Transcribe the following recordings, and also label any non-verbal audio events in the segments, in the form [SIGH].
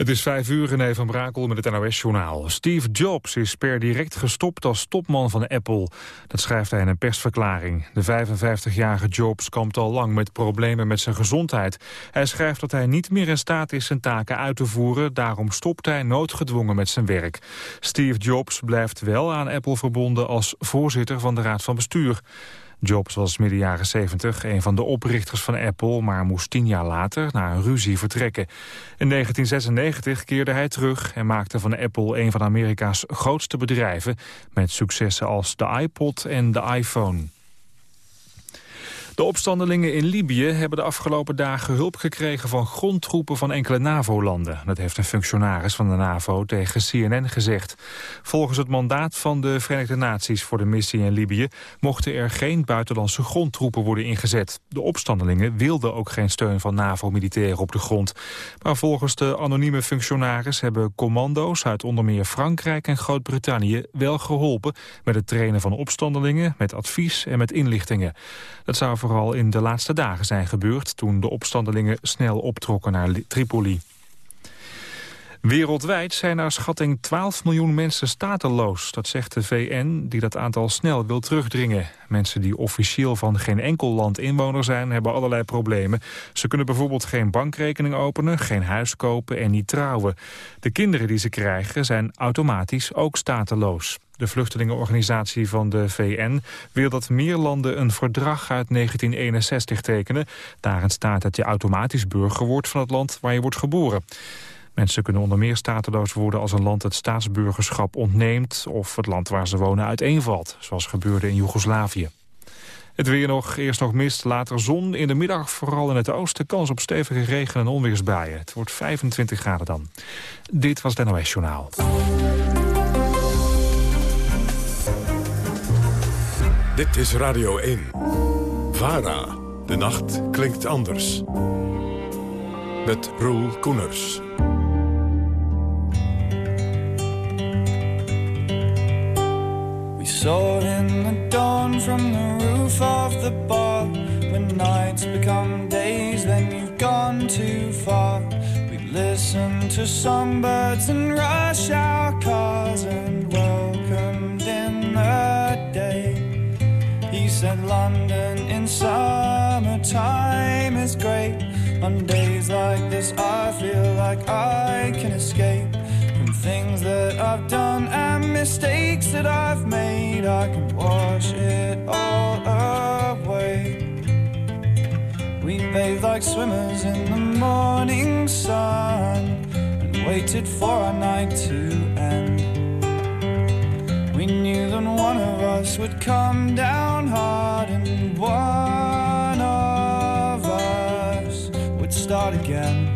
Het is vijf uur, René van Brakel met het NOS-journaal. Steve Jobs is per direct gestopt als topman van Apple. Dat schrijft hij in een persverklaring. De 55-jarige Jobs kampt al lang met problemen met zijn gezondheid. Hij schrijft dat hij niet meer in staat is zijn taken uit te voeren. Daarom stopt hij noodgedwongen met zijn werk. Steve Jobs blijft wel aan Apple verbonden als voorzitter van de Raad van Bestuur. Jobs was midden jaren 70 een van de oprichters van Apple... maar moest tien jaar later na een ruzie vertrekken. In 1996 keerde hij terug en maakte van Apple... een van Amerika's grootste bedrijven... met successen als de iPod en de iPhone. De opstandelingen in Libië hebben de afgelopen dagen hulp gekregen van grondtroepen van enkele NAVO-landen. Dat heeft een functionaris van de NAVO tegen CNN gezegd. Volgens het mandaat van de Verenigde Naties voor de missie in Libië mochten er geen buitenlandse grondtroepen worden ingezet. De opstandelingen wilden ook geen steun van NAVO-militairen op de grond. Maar volgens de anonieme functionaris hebben commando's uit onder meer Frankrijk en Groot-Brittannië wel geholpen met het trainen van opstandelingen, met advies en met inlichtingen. Dat zou vooral in de laatste dagen zijn gebeurd... toen de opstandelingen snel optrokken naar Tripoli. Wereldwijd zijn naar schatting 12 miljoen mensen stateloos. Dat zegt de VN, die dat aantal snel wil terugdringen. Mensen die officieel van geen enkel land inwoner zijn... hebben allerlei problemen. Ze kunnen bijvoorbeeld geen bankrekening openen, geen huis kopen en niet trouwen. De kinderen die ze krijgen zijn automatisch ook stateloos. De vluchtelingenorganisatie van de VN wil dat meer landen een verdrag uit 1961 tekenen. Daarin staat dat je automatisch burger wordt van het land waar je wordt geboren. Mensen kunnen onder meer stateloos worden als een land het staatsburgerschap ontneemt... of het land waar ze wonen uiteenvalt, zoals gebeurde in Joegoslavië. Het weer nog, eerst nog mist, later zon. In de middag vooral in het oosten kans op stevige regen- en onweersbuien. Het wordt 25 graden dan. Dit was het NOS Journaal. Dit is Radio 1. VARA. De nacht klinkt anders. Met Roel Koeners. Saw in the dawn from the roof of the bar. When nights become days, then you've gone too far. We listen to songbirds and rush our cars and welcomed in the day. He said London in summertime is great. On days like this, I feel like I can escape things that I've done and mistakes that I've made. I can wash it all away. We bathed like swimmers in the morning sun and waited for our night to end. We knew that one of us would come down hard and one of us would start again.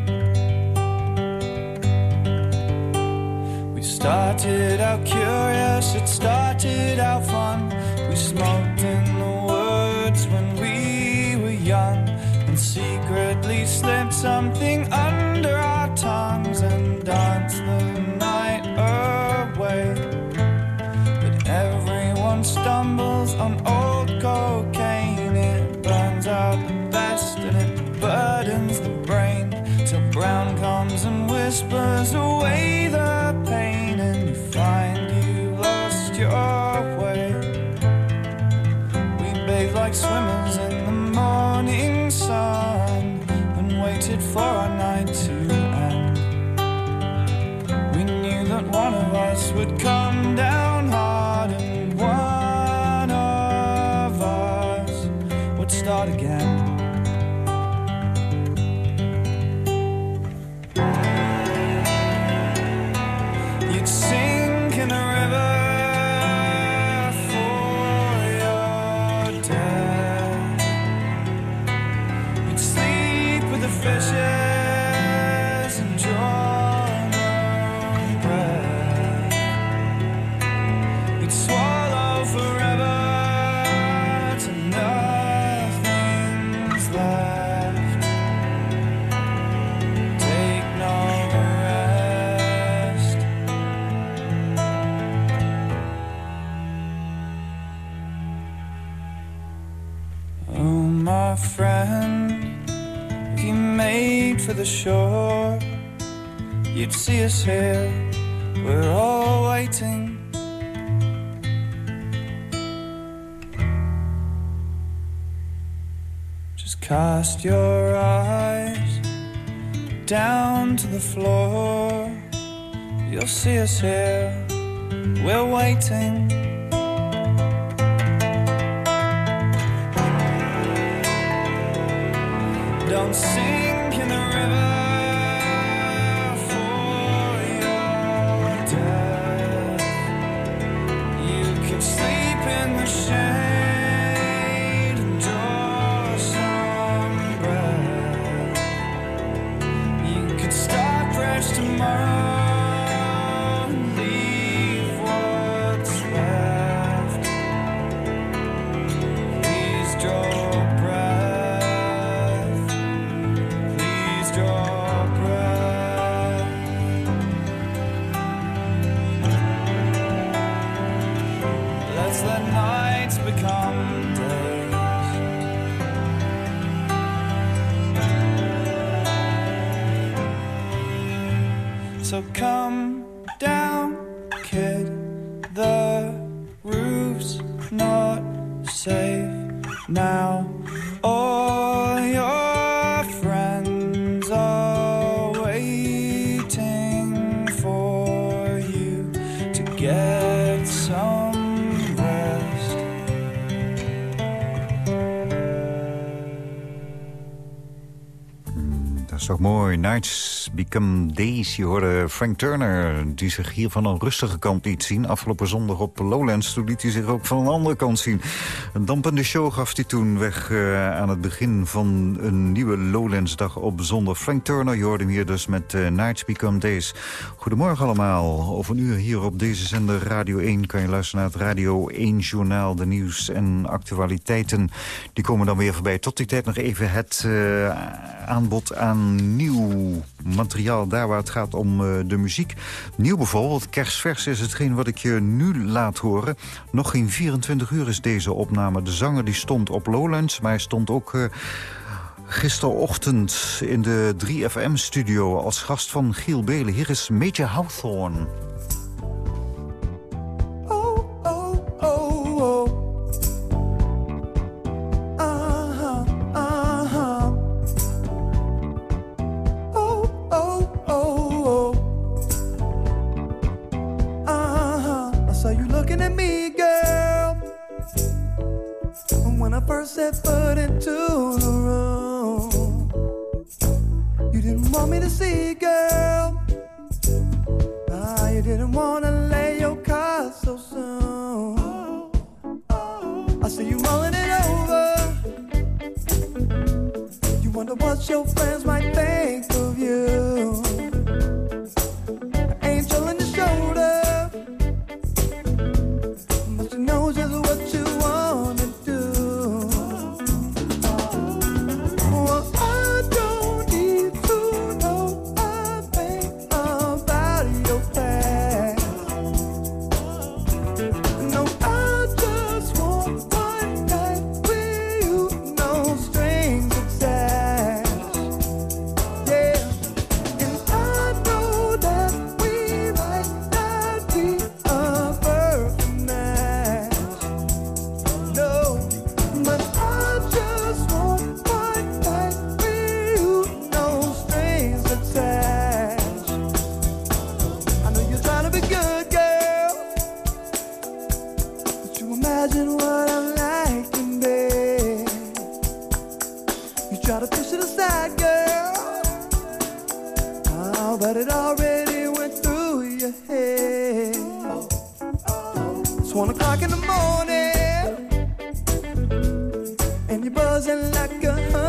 Started out curious, it started out fun. We smoked in the woods when we were young and secretly slipped something under our tongues and danced the night away. But everyone stumbles on old cocaine. It burns out the best and it burdens the brain. Till Brown comes and whispers away the for our night to end. We knew that one of us would shore, you'd see us here. We're all waiting. Just cast your eyes down to the floor. You'll see us here. We're waiting. Don't sink Nights Become Days. Je hoorde Frank Turner, die zich hier van een rustige kant liet zien. Afgelopen zondag op Lowlands, toen liet hij zich ook van een andere kant zien. Een dampende show gaf hij toen weg eh, aan het begin van een nieuwe Lowlands-dag op zondag. Frank Turner, je hoorde hem hier dus met Nights Become Days. Goedemorgen allemaal. Over een uur hier op deze zender Radio 1 kan je luisteren naar het Radio 1-journaal. De nieuws en actualiteiten, die komen dan weer voorbij. Tot die tijd nog even het eh, aanbod aan nieuw. Daar waar het gaat om eh, de muziek. Nieuw bijvoorbeeld, kerstvers is hetgeen wat ik je nu laat horen. Nog geen 24 uur is deze opname. De zanger die stond op Lowlands, maar hij stond ook... eh, Gisterochtend in de 3FM-studio als gast van Giel Belen. Hier is Major Hawthorne. Buzzing like a honeybee.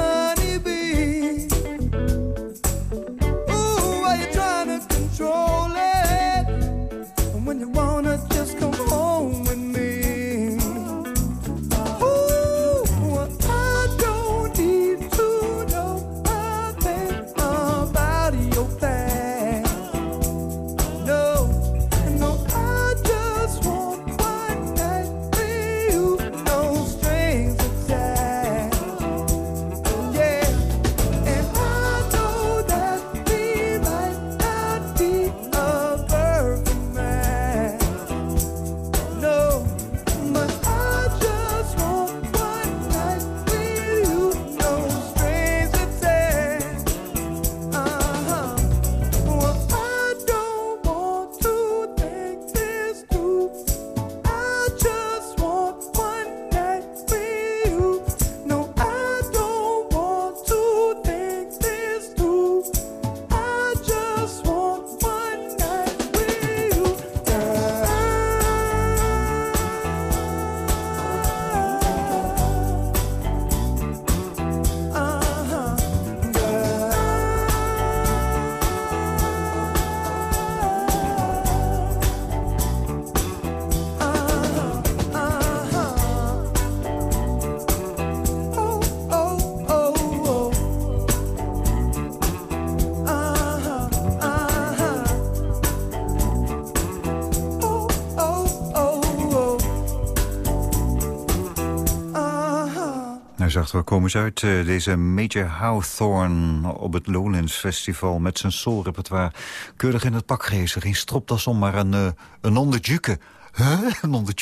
dachten, we komen eens uit. Eh, deze Major Hawthorne op het Lowlands Festival met zijn soul-repertoire. Keurig in het pak gehezen, geen stropdas om, maar een, eh, een onderjuke Huh? Non de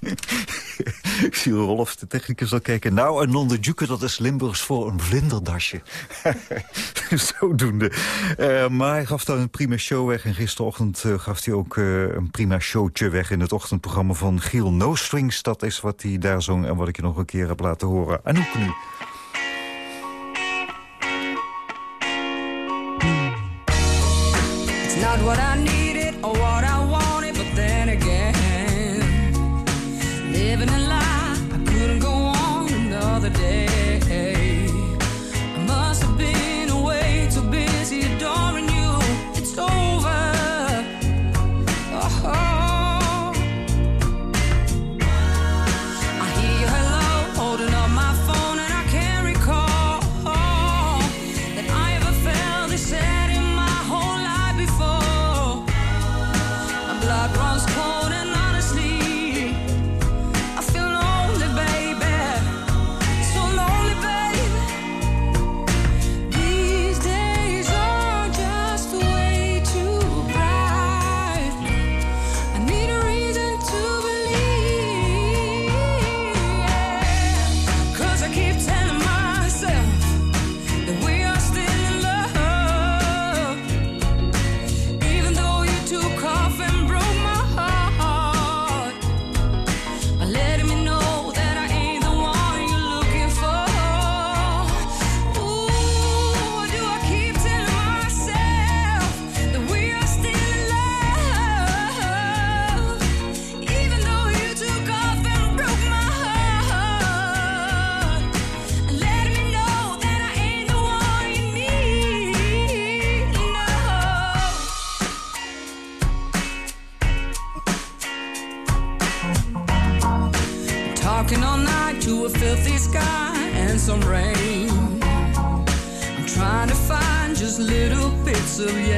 [LAUGHS] ik zie Rolf, de technicus, al kijken. Nou, een non dat is Limburgs voor een vlinderdasje. [LAUGHS] Zodoende. Uh, maar hij gaf dan een prima show weg. En gisterochtend eh, gaf hij ook eh, een prima showtje weg... in het ochtendprogramma van Giel No Strings. Dat is wat hij daar zong en wat ik je nog een keer heb laten horen. Anouk nu. It's not what I need.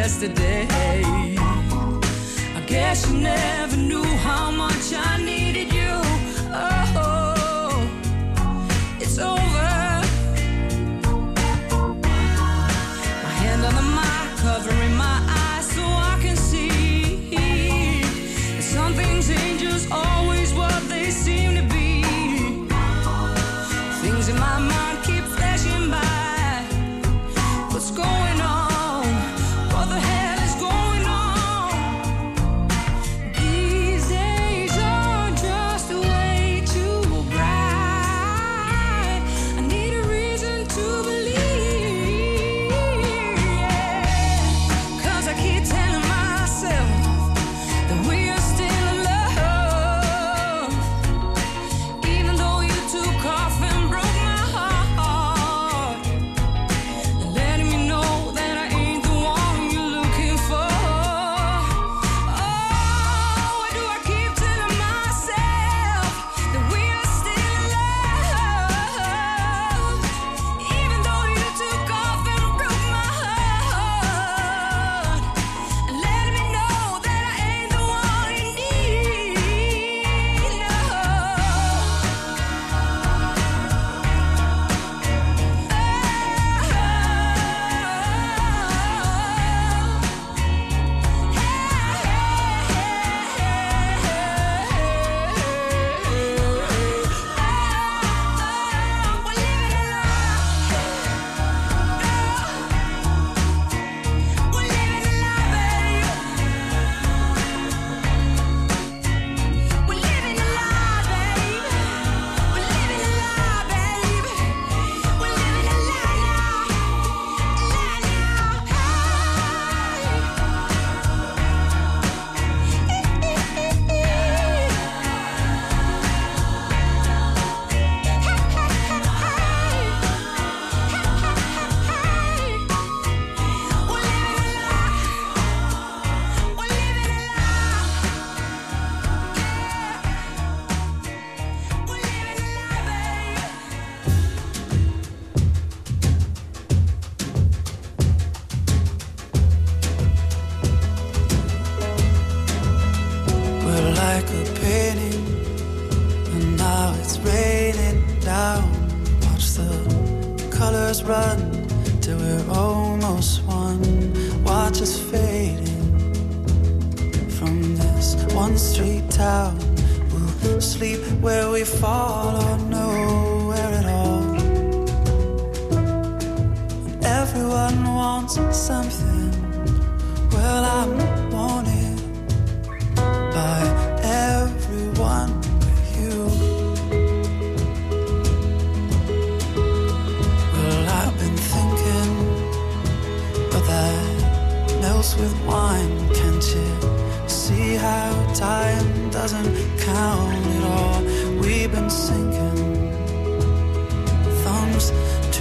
yesterday. I guess you never knew how much I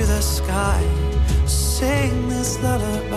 to the sky. Sing this lullaby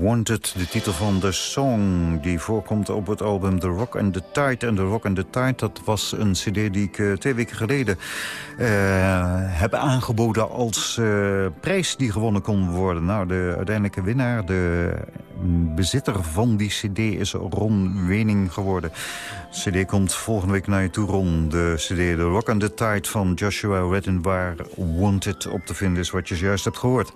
Wanted, de titel van de song. Die voorkomt op het album The Rock and the Tide. En The Rock and the Tide, dat was een cd die ik eh, twee weken geleden eh, heb aangeboden als eh, prijs die gewonnen kon worden. Nou, de uiteindelijke winnaar, de bezitter van die cd is Ron Wening geworden. De cd komt volgende week naar je toe, Ron. De cd The Rock and the Tide van Joshua Redden... waar Wanted op te vinden is, wat je juist hebt gehoord.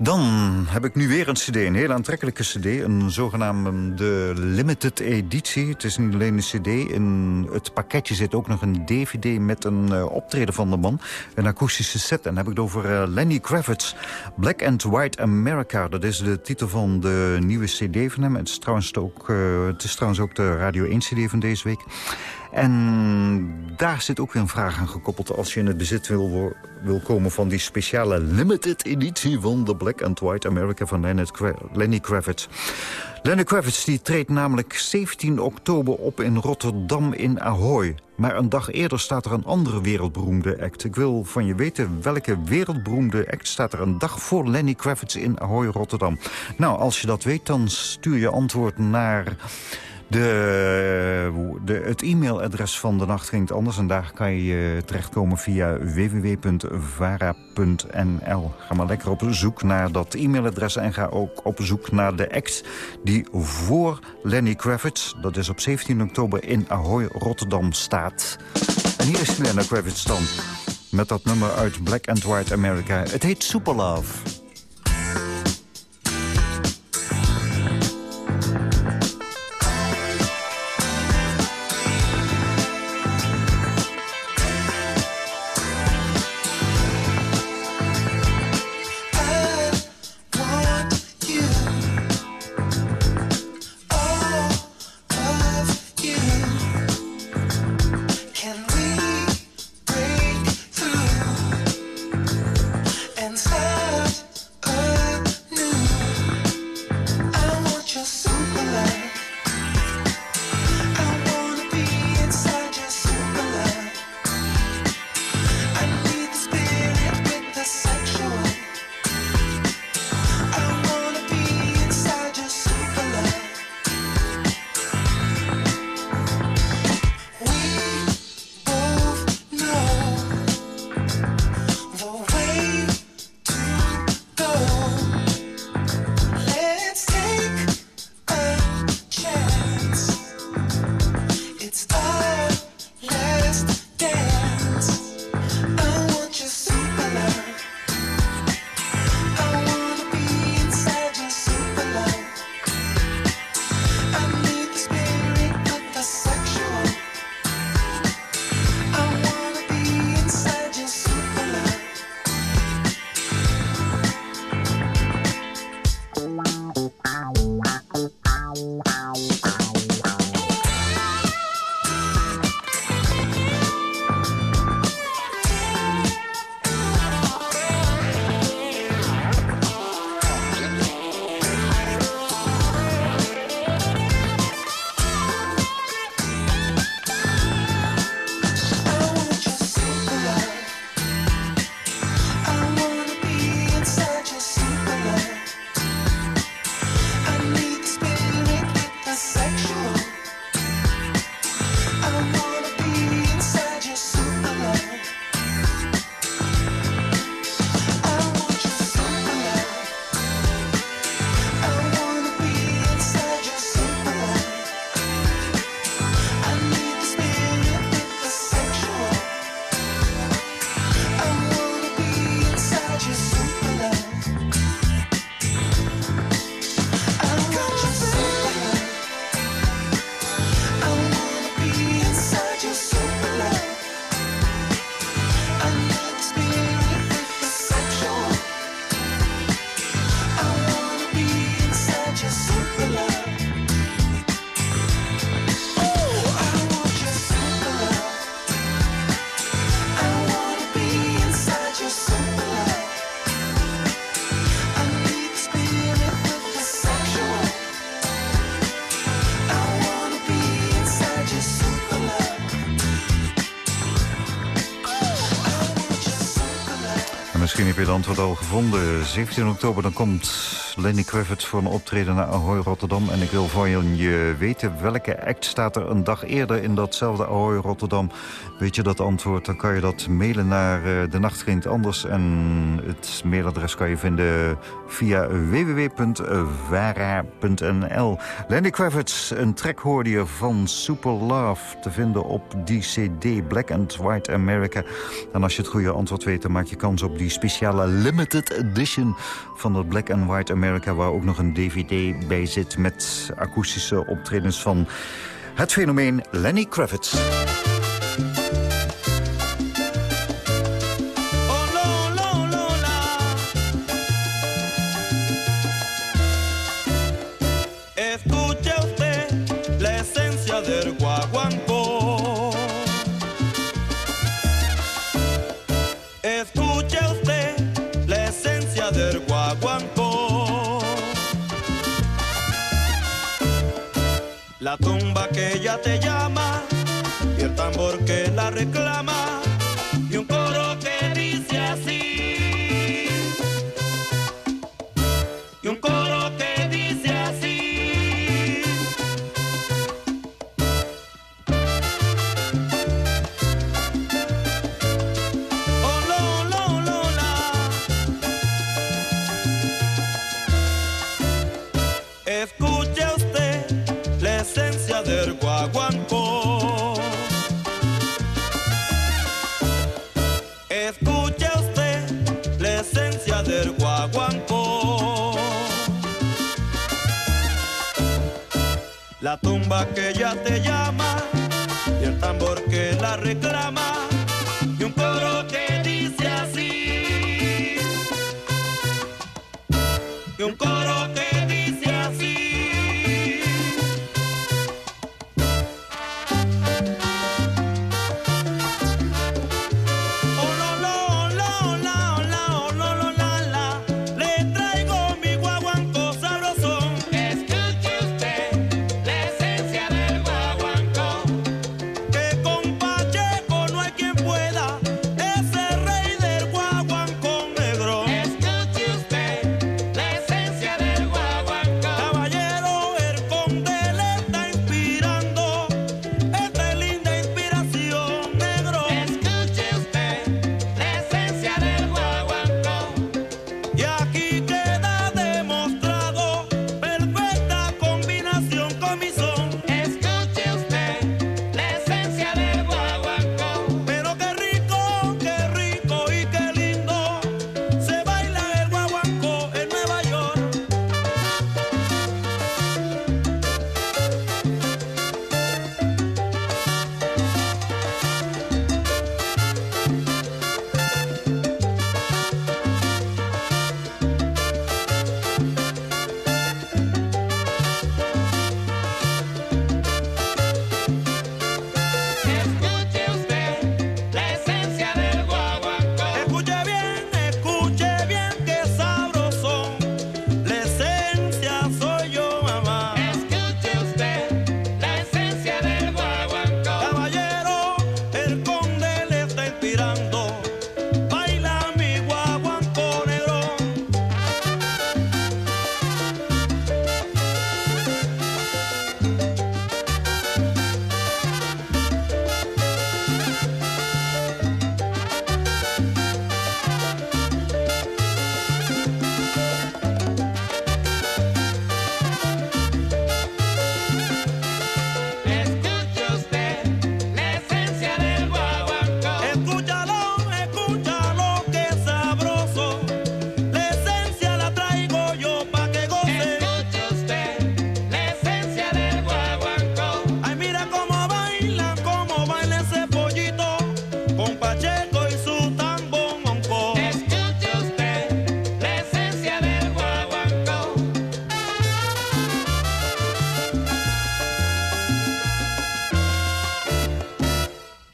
Dan heb ik nu weer een cd, een heel aantrekkelijke cd. Een zogenaamde limited editie. Het is niet alleen een cd. In het pakketje zit ook nog een dvd met een uh, optreden van de man. Een akoestische set. En dan heb ik het over uh, Lenny Kravitz. Black and White America. Dat is de titel van de nieuwe cd van hem. Het is trouwens ook, uh, het is trouwens ook de Radio 1 cd van deze week. En daar zit ook weer een vraag aan gekoppeld. Als je in het bezit wil, komen van die speciale limited editie... van de Black and White America van Lenny Kravitz. Lenny Kravitz die treedt namelijk 17 oktober op in Rotterdam in Ahoy. Maar een dag eerder staat er een andere wereldberoemde act. Ik wil van je weten welke wereldberoemde act staat er een dag voor Lenny Kravitz in Ahoy, Rotterdam. Nou, als je dat weet, dan stuur je antwoord naar... De, de, het e-mailadres van de Nacht Klinkt Anders. En daar kan je terechtkomen via www.vara.nl. Ga maar lekker op zoek naar dat e-mailadres. En ga ook op zoek naar de act die voor Lenny Kravitz... dat is op 17 oktober in Ahoy, Rotterdam, staat. En hier is Lenny Kravitz dan. Met dat nummer uit Black and White America. Het heet Super het antwoord al gevonden. 17 oktober dan komt Lenny Kravitz voor een optreden naar Ahoy Rotterdam. En ik wil van je weten welke act staat er een dag eerder in datzelfde Ahoy Rotterdam. Weet je dat antwoord, dan kan je dat mailen naar uh, De Nacht Anders. En het mailadres kan je vinden via www.vara.nl. Lenny Kravitz, een track je van Super Love te vinden op die cd Black and White America. En als je het goede antwoord weet, dan maak je kans op die speciale limited edition van dat Black and White America... waar ook nog een dvd bij zit met akoestische optredens van het fenomeen Lenny Kravitz. Escuche usted la esencia del guaguancó. Escuche usted la esencia del guaguancó. La tumba que ya te llama y el tambor que la reclama La tumba que ya te llama y el tambor que la reclama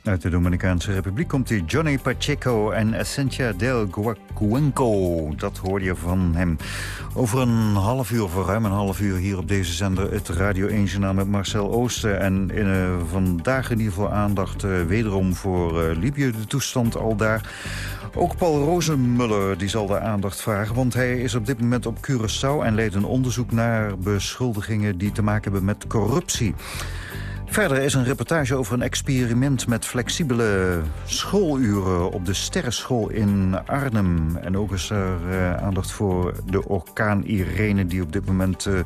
Uit de Dominicaanse Republiek komt hij Johnny Pacheco en Essentia del Guacuenco. Dat hoorde je van hem. Over een half uur, voor ruim een half uur hier op deze zender... het Radio 1 Journaal met Marcel Oosten. En uh, vandaag in ieder geval aandacht uh, wederom voor uh, Libië, de toestand al daar. Ook Paul Rozenmuller die zal daar aandacht vragen... want hij is op dit moment op Curaçao en leidt een onderzoek naar beschuldigingen... die te maken hebben met corruptie. Verder is een reportage over een experiment met flexibele schooluren op de Sterrenschool in Arnhem. En ook is er uh, aandacht voor de orkaan Irene die op dit moment uh,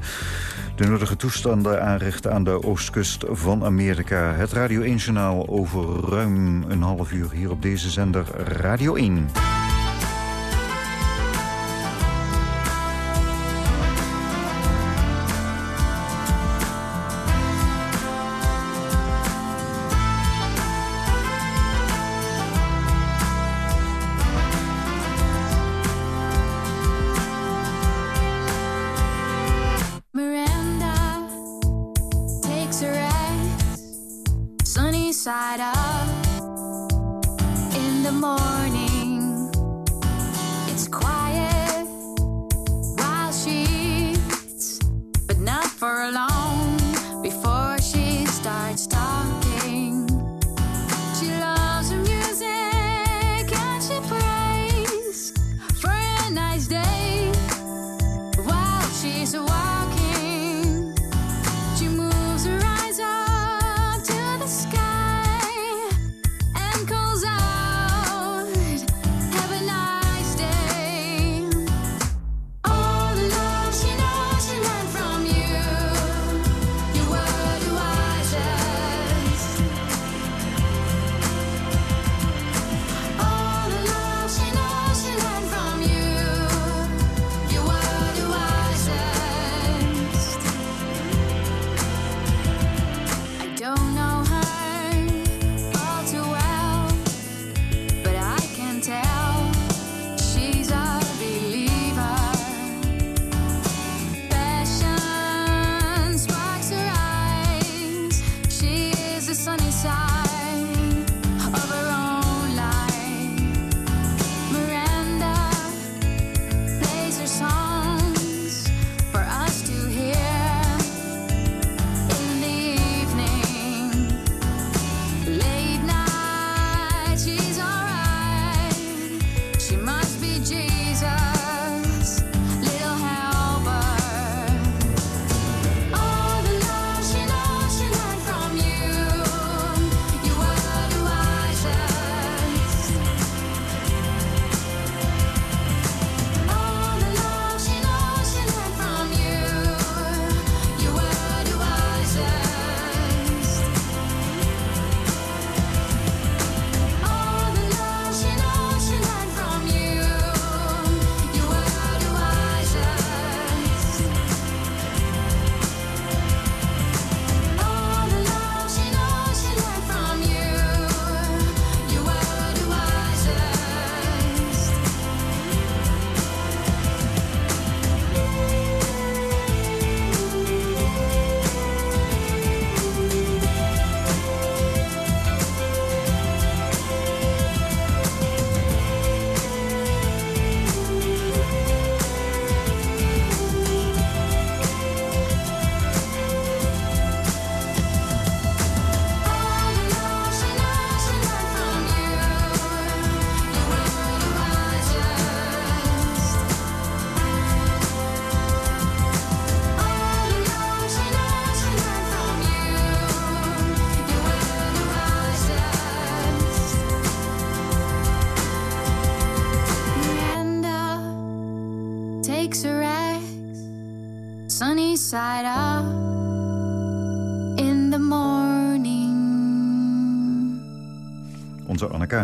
de nodige toestanden aanricht aan de oostkust van Amerika. Het Radio 1 journaal over ruim een half uur hier op deze zender Radio 1.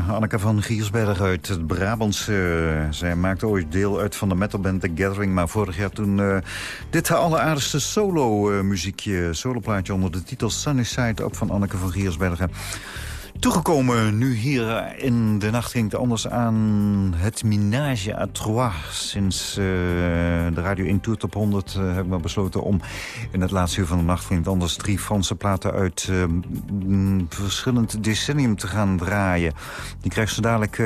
Anneke, van Giersberg uit het Brabantse. zij maakte ooit deel uit van de metalband The Gathering... maar vorig jaar toen eh, dit haar alleraardigste solo-muziekje... soloplaatje onder de titel Sunny Side Up van Anneke van Giersbergen. Toegekomen nu hier in de nacht ging het anders aan het Minage à Trois. Sinds uh, de Radio 1 Tour Top 100 uh, heb ik besloten om in het laatste uur van de nacht ging het anders drie Franse platen uit uh, verschillend decennium te gaan draaien. Die krijgt ze dadelijk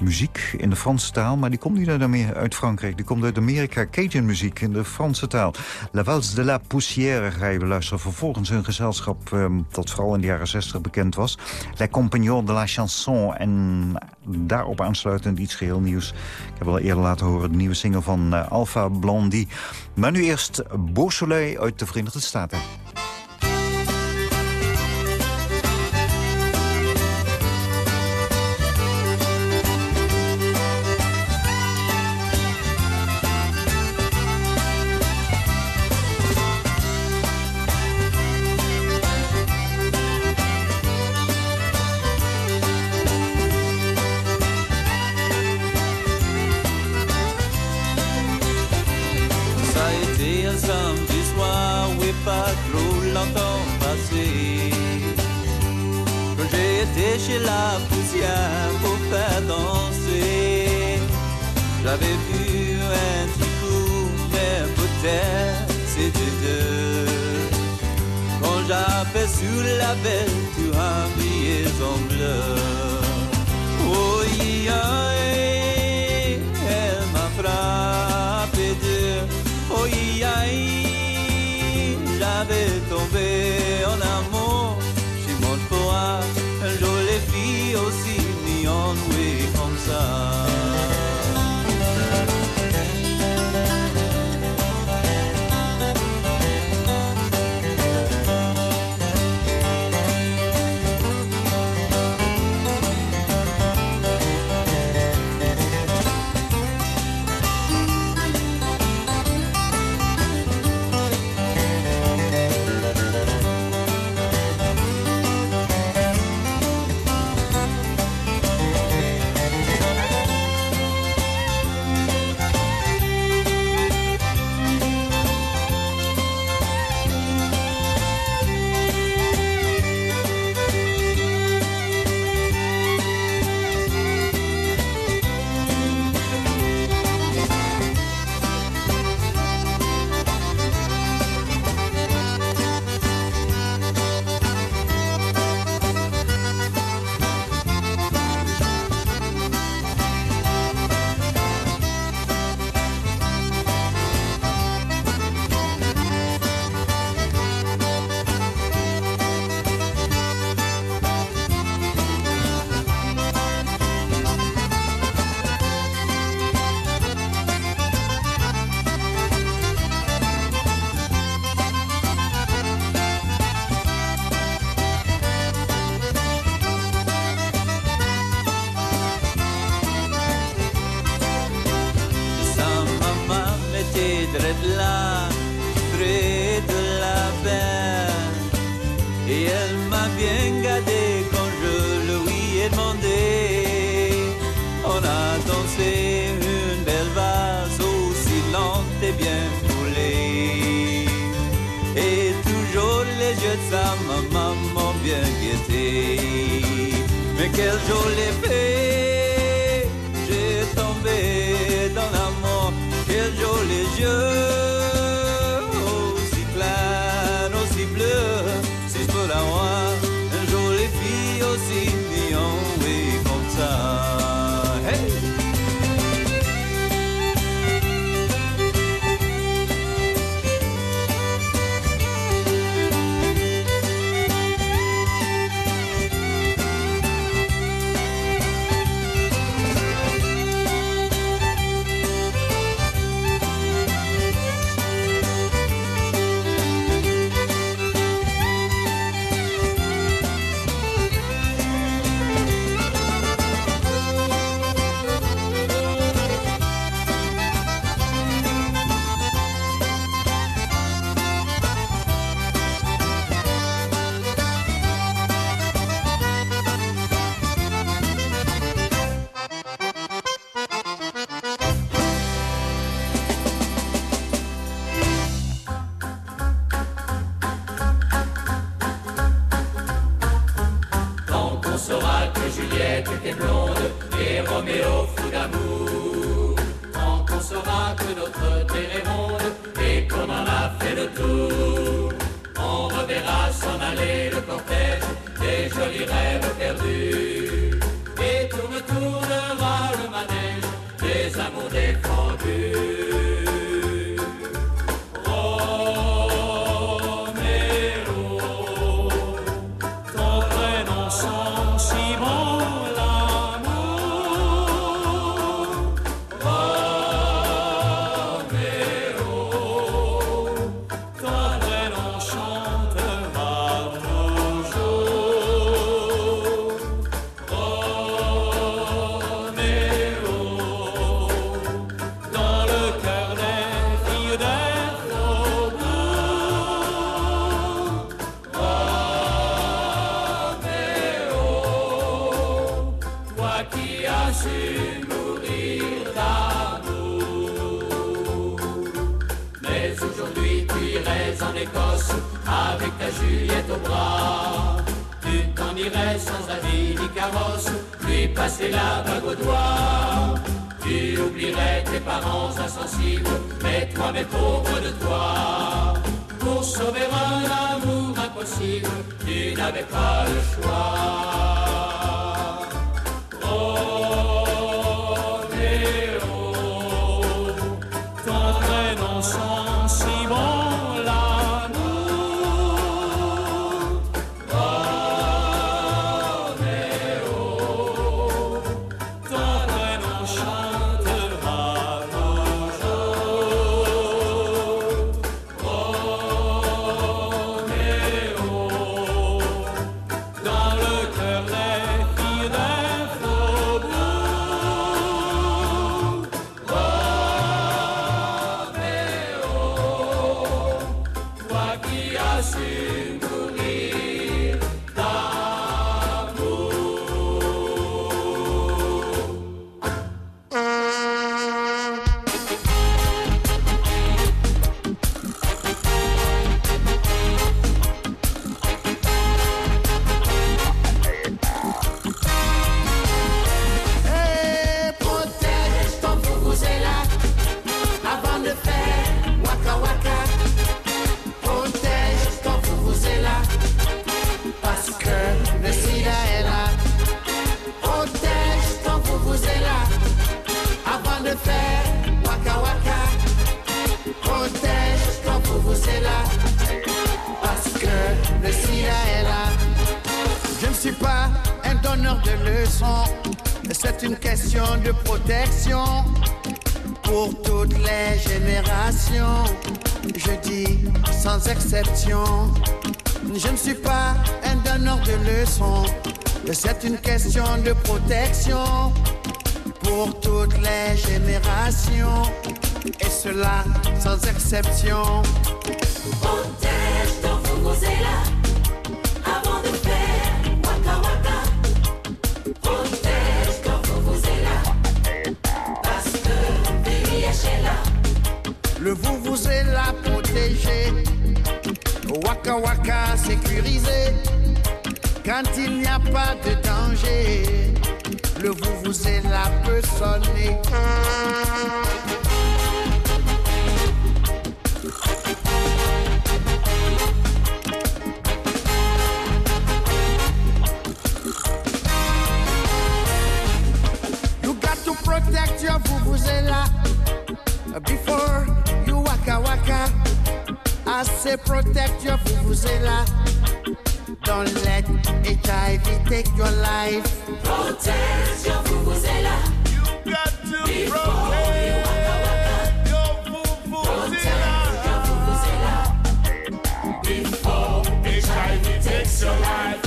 muziek in de Franse taal, maar die komt niet uit Frankrijk. Die komt uit Amerika, Cajun muziek in de Franse taal. La Valse de la Poussière ga je beluisteren. Vervolgens hun gezelschap um, dat vooral in de jaren 60 bekend was. Les Compagnons de la Chanson. En daarop aansluitend iets geheel nieuws. Ik heb al eerder laten horen de nieuwe single van uh, Alpha Blondie. Maar nu eerst Beausoleil uit de Verenigde Staten. sauver un amour impossible, tu n'avais pas le choix. pour toutes les générations, et cela sans exception. Protège ton Fukuzela avant de faire waka waka. Protège ton Fukuzela parce que Billy est là. Le Vuvuzela protégé, waka waka sécurisé, quand il n'y a pas de danger. Le vous vous est. You got to protect your vuvuzela before you waka waka. I say protect your vuvuzela. Don't let HIV take your life. Protect your vuvuzela. You got to protect your vuvuzela. Your. Before HIV takes your life.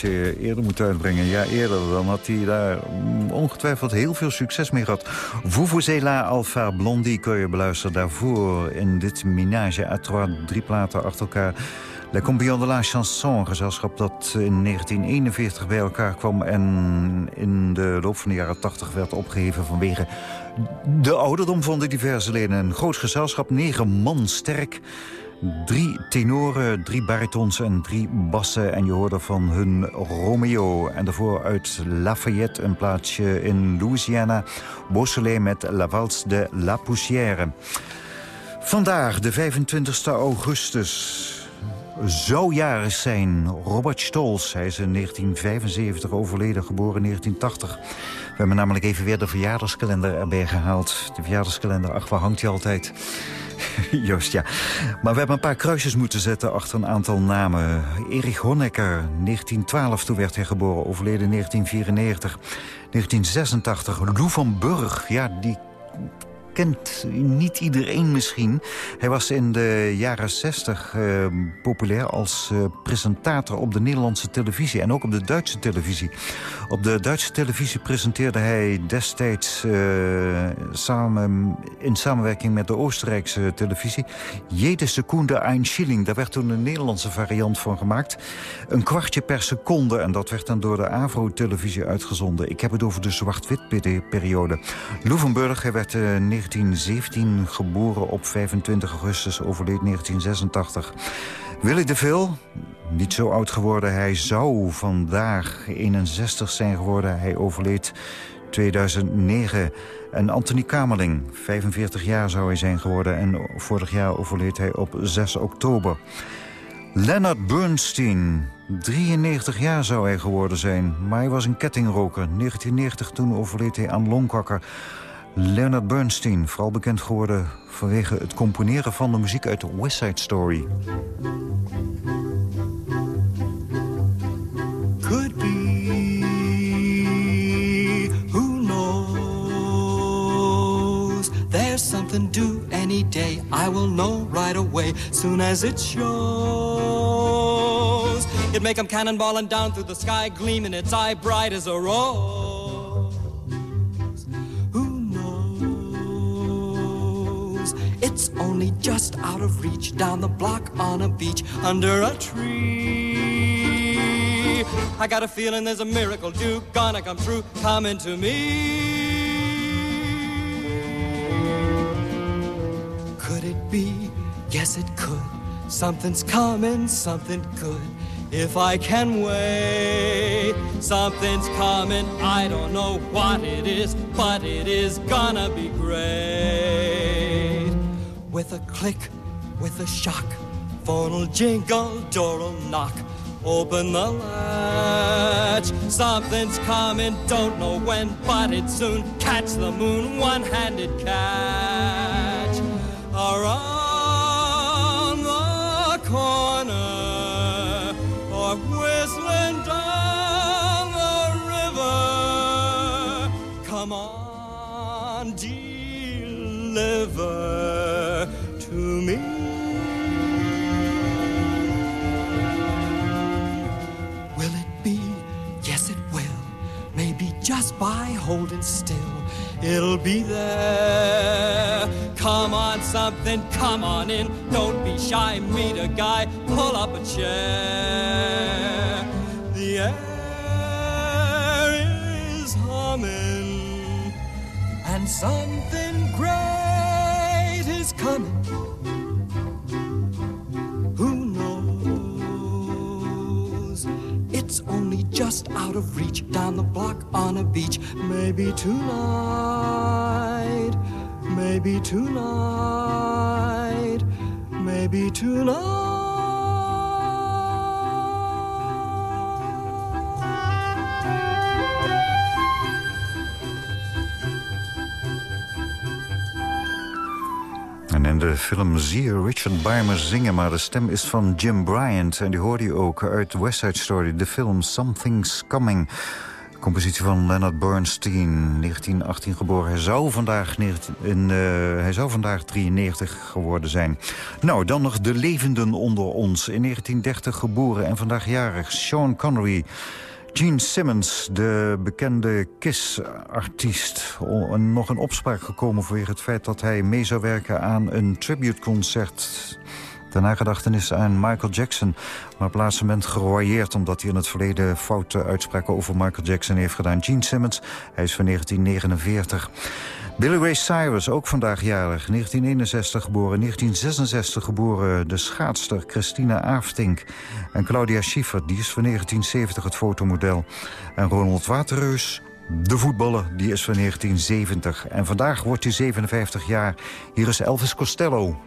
Plaatje eerder moeten uitbrengen. Ja, eerder. Dan had hij daar mm, ongetwijfeld heel veel succes mee gehad. Vuvuzela Alpha Blondie kun je beluisteren daarvoor... in dit Minage à Trois, drie platen achter elkaar... Le Combion de la Chanson, gezelschap dat in 1941 bij elkaar kwam... en in de loop van de jaren 80 werd opgeheven vanwege de ouderdom van de diverse leden. Een groot gezelschap, negen man sterk... Drie tenoren, drie baritons en drie bassen. En je hoorde van hun Romeo. En daarvoor uit Lafayette, een plaatsje in Louisiana. Beausoleil met La Valse de La Poussière. Vandaag, de 25 augustus zou jarig zijn. Robert Stolz, hij is in 1975 overleden, geboren in 1980. We hebben namelijk even weer de verjaardagskalender erbij gehaald. De verjaardagskalender, ach, waar hangt hij altijd? [LAUGHS] Juist, ja. Maar we hebben een paar kruisjes moeten zetten achter een aantal namen. Erich Honecker, 1912, toen werd hij geboren, overleden in 1994. 1986, Lou van Burg, ja, die kent niet iedereen misschien. Hij was in de jaren 60 eh, populair als eh, presentator op de Nederlandse televisie... en ook op de Duitse televisie. Op de Duitse televisie presenteerde hij destijds eh, samen, in samenwerking met de Oostenrijkse televisie... Jede seconde een shilling. Daar werd toen een Nederlandse variant van gemaakt. Een kwartje per seconde en dat werd dan door de AVRO-televisie uitgezonden. Ik heb het over de zwart-wit-periode. Loevenburg, werd in 1917 geboren op 25 augustus, overleed 1986. Willy de Vil, niet zo oud geworden. Hij zou vandaag 61 zijn geworden. Hij overleed 2009. En Anthony Kamerling, 45 jaar zou hij zijn geworden... en vorig jaar overleed hij op 6 oktober. Leonard Bernstein, 93 jaar zou hij geworden zijn... maar hij was een kettingroker. 1990 toen overleed hij aan longkanker. Leonard Bernstein, vooral bekend geworden vanwege het componeren van de muziek uit West Side Story. could be. Who knows? There's something due any day. I will know right away, soon as it shows. It may come cannonballing down through the sky, gleaming its eye bright as a rose. It's only just out of reach, down the block on a beach, under a tree. I got a feeling there's a miracle due, gonna come true, coming to me. Could it be? Yes, it could. Something's coming, something good. If I can wait, something's coming. I don't know what it is, but it is gonna be great. With a click, with a shock, phone'll jingle, door'll knock. Open the latch. Something's coming, don't know when, but it's soon. Catch the moon, one handed catch. Around the corner, or whistling down the river. Come on, deliver by holding still, it'll be there. Come on, something, come on in. Don't be shy, meet a guy, pull up a chair. The air is humming, and something great is coming. Just out of reach, down the block on a beach. Maybe tonight, maybe tonight, maybe tonight. De film zie Richard Beimer zingen, maar de stem is van Jim Bryant. En die hoorde je ook uit West Side Story, de film Something's Coming. Compositie van Leonard Bernstein, 1918 geboren. Hij zou vandaag, 19 in, eh, hij zou vandaag 93 geworden zijn. Nou, dan nog de levenden onder ons. In 1930 geboren en vandaag jarig. Sean Connery. Gene Simmons, de bekende KISS-artiest. Nog in opspraak gekomen vanwege het feit dat hij mee zou werken aan een tributeconcert Ten nagedachtenis aan Michael Jackson. Maar op laatste moment geroyeerd omdat hij in het verleden foute uitspraken over Michael Jackson heeft gedaan. Gene Simmons, hij is van 1949. Billy Ray Cyrus, ook vandaag jarig. 1961 geboren, 1966 geboren. De schaatster Christina Aftink. En Claudia Schiffer, die is van 1970 het fotomodel. En Ronald Waterreus, de voetballer, die is van 1970. En vandaag wordt hij 57 jaar. Hier is Elvis Costello.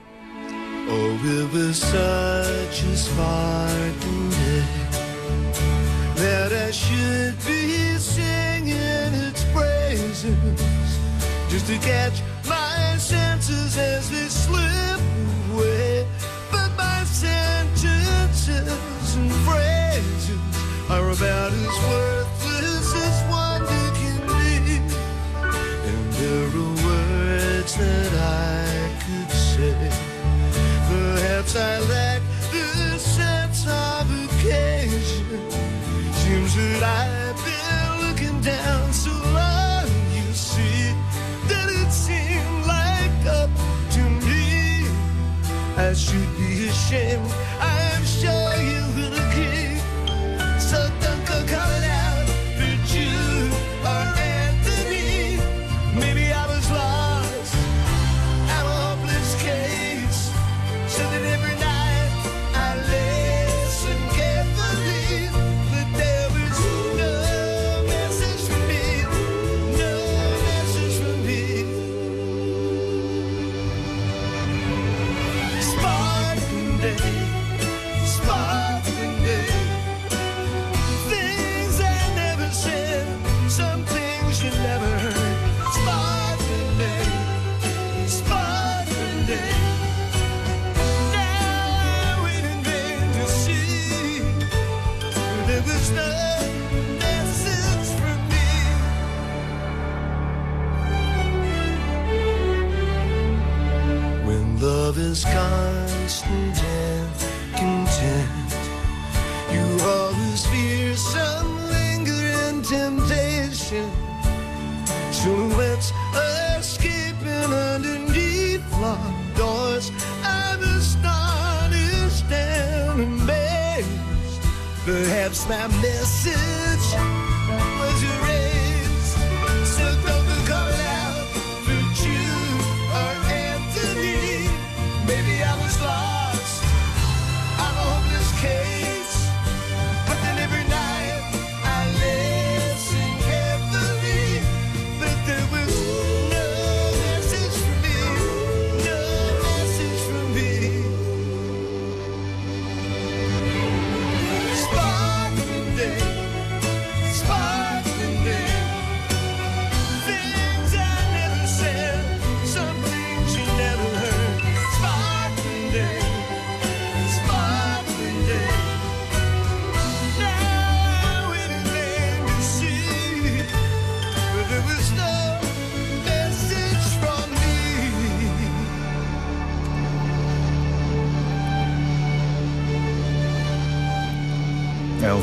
Oh, it was such a sparkling day that I should be singing its praises just to catch my senses as they slip away. But my sentences and phrases are about as worthless as wonder can be. And there are words that I could say. Perhaps I lack the sense of occasion. Seems that I've been looking down so long, you see, that it seemed like up to me. I should be ashamed, I'm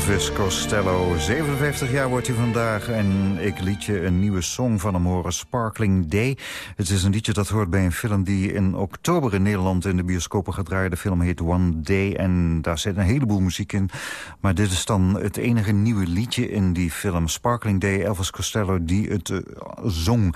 Elvis Costello, 57 jaar wordt hij vandaag en ik liet je een nieuwe song van hem horen, Sparkling Day. Het is een liedje dat hoort bij een film die in oktober in Nederland in de bioscopen gaat. De film heet One Day en daar zit een heleboel muziek in. Maar dit is dan het enige nieuwe liedje in die film, Sparkling Day, Elvis Costello die het eh, zong.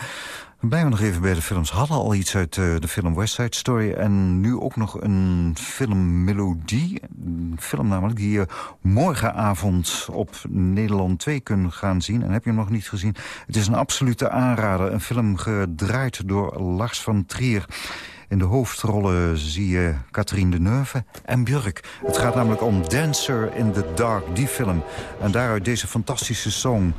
Blijven we nog even bij de films. Hadden al iets uit eh, de film West Side Story... en nu ook nog een filmmelodie. Een film namelijk die je morgenavond op Nederland 2 kunt gaan zien. En heb je hem nog niet gezien? Het is een absolute aanrader. Een film gedraaid door Lars van Trier. In de hoofdrollen zie je Catherine Deneuve en Björk. Het gaat namelijk om Dancer in the Dark, die film. En daaruit deze fantastische song...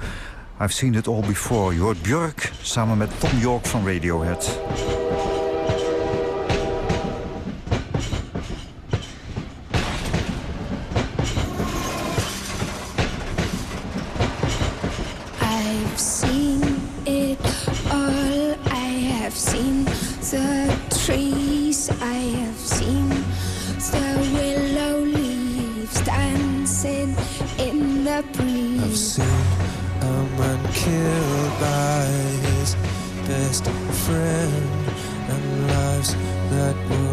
I've seen it all before. Je hoort Björk samen met Tom York van Radiohead. I've seen it all. I have seen the trees. I have seen willow leaves dancing in the breeze killed by his best friend and lives that were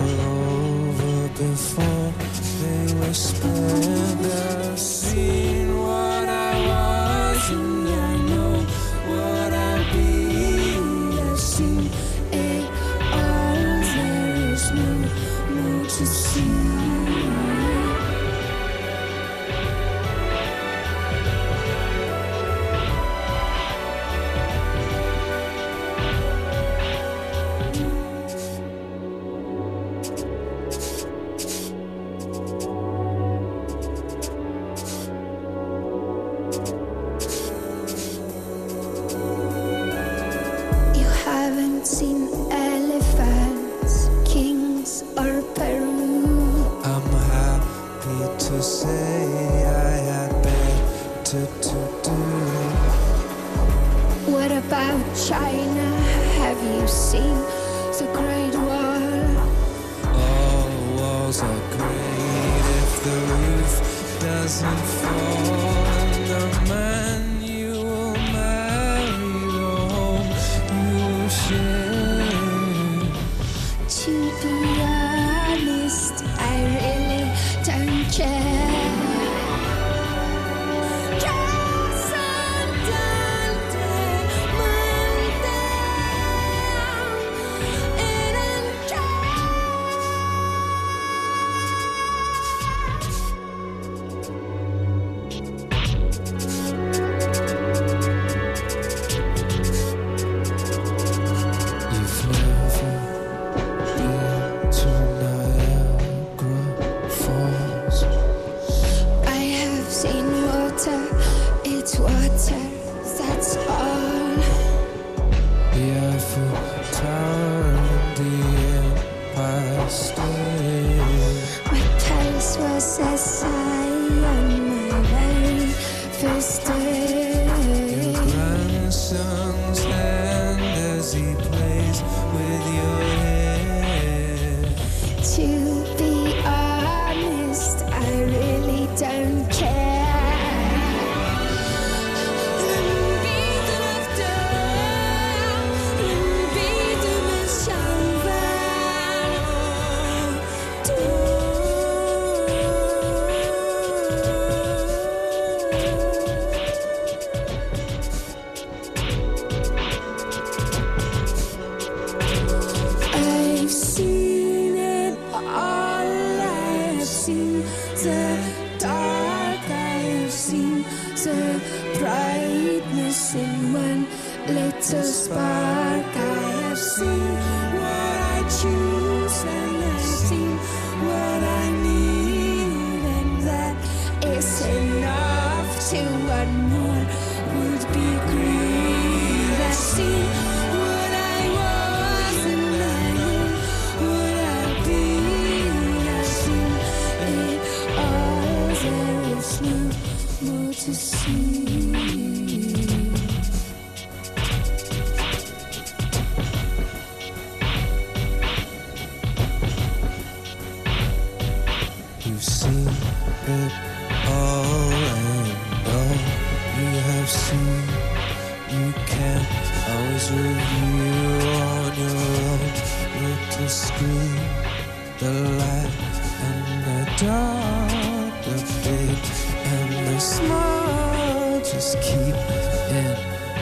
the light and the dark, the big and the small. Just keep in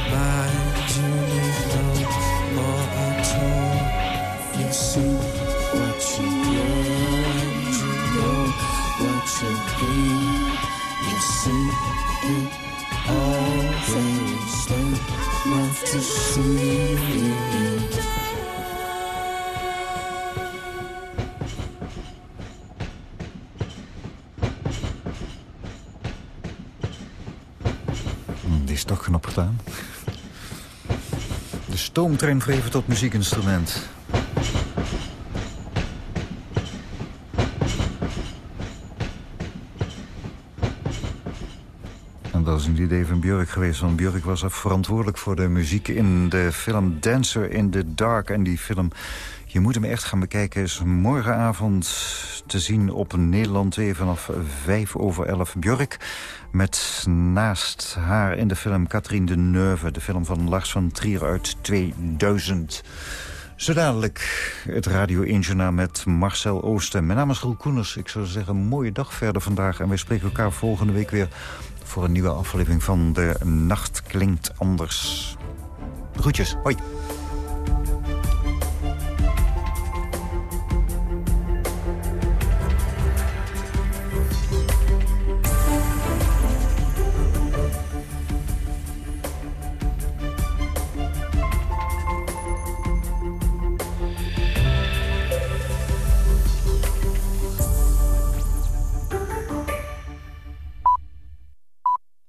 mind, you need no more at all. You see what you grow you know what you be. You see it all, there is no left to see you. stoomtrein vreven tot muziekinstrument. En dat is een idee van Björk geweest. Want Björk was verantwoordelijk voor de muziek in de film Dancer in the Dark. En die film, je moet hem echt gaan bekijken, is morgenavond te zien op Nederland 2 vanaf 5 over 11. Björk met naast haar in de film Catherine de Neuve. De film van Lars van Trier uit 2000. Zo dadelijk het Radio 1 Journaal met Marcel Oosten. Mijn naam is Roel Koeners. Ik zou zeggen, een mooie dag verder vandaag. En wij spreken elkaar volgende week weer voor een nieuwe aflevering van De Nacht Klinkt Anders. Groetjes, hoi.